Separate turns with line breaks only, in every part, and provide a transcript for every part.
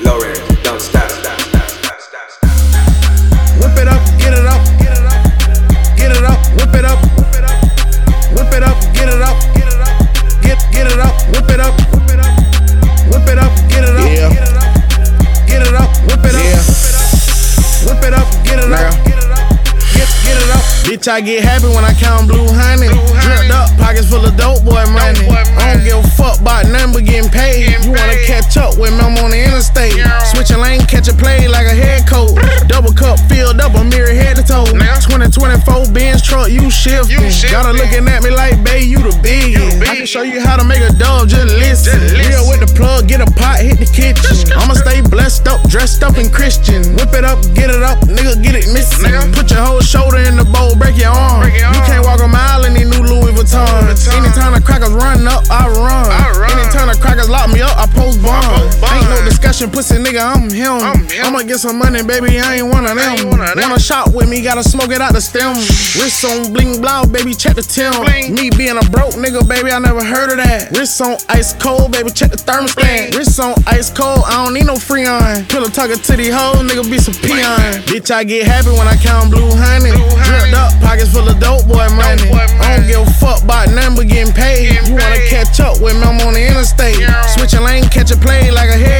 Lauren, yeah. yeah. I get happy when I count blue honey, dripped up, pockets full of dope boy money. I don't give a fuck about nothing getting paid. You wanna catch catch a play like a head coach. Double cup filled up, a mirror head to toe.
Nigga.
2024 Benz truck, you shifting.
You shifting.
Gotta looking at me like, babe, you the biggest. I can show you how to make a dub, just listen.
Just listen.
Real with the plug, get a pot, hit the kitchen. I'ma stay blessed up, dressed up in Christian. Whip it up, get it up, nigga, get it missing.
Nigga.
Put your whole shoulder in the bowl, break your arm.
Break your
You can't walk a mile in these new Louis Vuitton.
Vuitton.
Anytime the crackers run up, I run.
I
No pussy nigga, I'm him.
I'm him.
I'ma get some money, baby, I ain't one of them.
one of them.
Wanna shop with me, gotta smoke it out the stem. Wrist on bling blow, baby, check the tim.
Bling.
Me being a broke nigga, baby, I never heard of that. Wrist on ice cold, baby, check the thermostat. Wrist on ice cold, I don't need no free on. Pillow tucker to these hoes, nigga, be some peon. Bitch, I get happy when I count blue honey.
Blue honey.
Dripped up, pockets full of dope boy money.
boy
I don't give a fuck about nothing but getting paid.
Getting
you wanna
paid.
catch up with me, I'm on the interstate.
Yeah.
Switching lane, catch a play like a head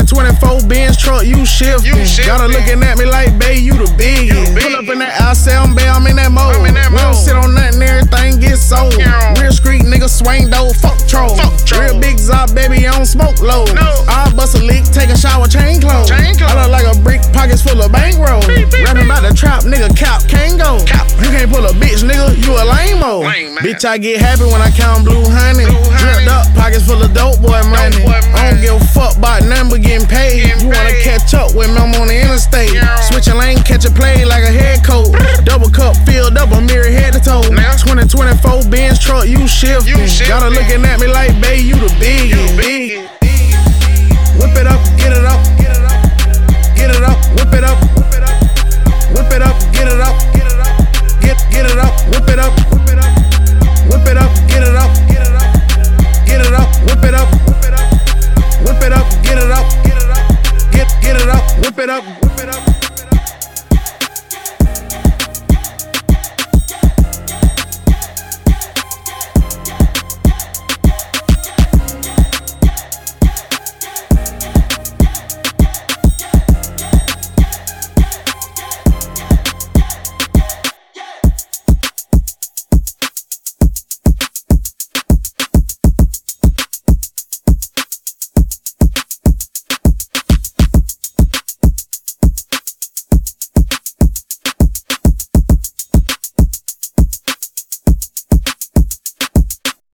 Nigga.
2024 Benz truck, you shifting.
You shifting.
Gotta looking at me like, babe, you the biggest. Pull up in that I say I'm babe, I'm in that mode.
I'm in that
We don't sit on nothing, everything gets sold.
Yeah.
Real street nigga swing dough, fuck troll.
Fuck troll.
Real big zop, baby, I don't smoke low.
No.
I bust a leak, take a shower, chain clothes.
Chain clothes.
I look like a brick, pockets full of bankroll. Rapping about the trap, nigga, cap, can't go.
Cap.
You can't pull a bitch, nigga, you a lame-o.
Lame.
Bitch, I get happy when I count blue honey.
Blue honey.
Dripped up, pockets full of dope boy money.
boy
I don't give a fuck shifting.
You shifting.
Gotta looking at me like, babe, you the biggest.
Big.
Whip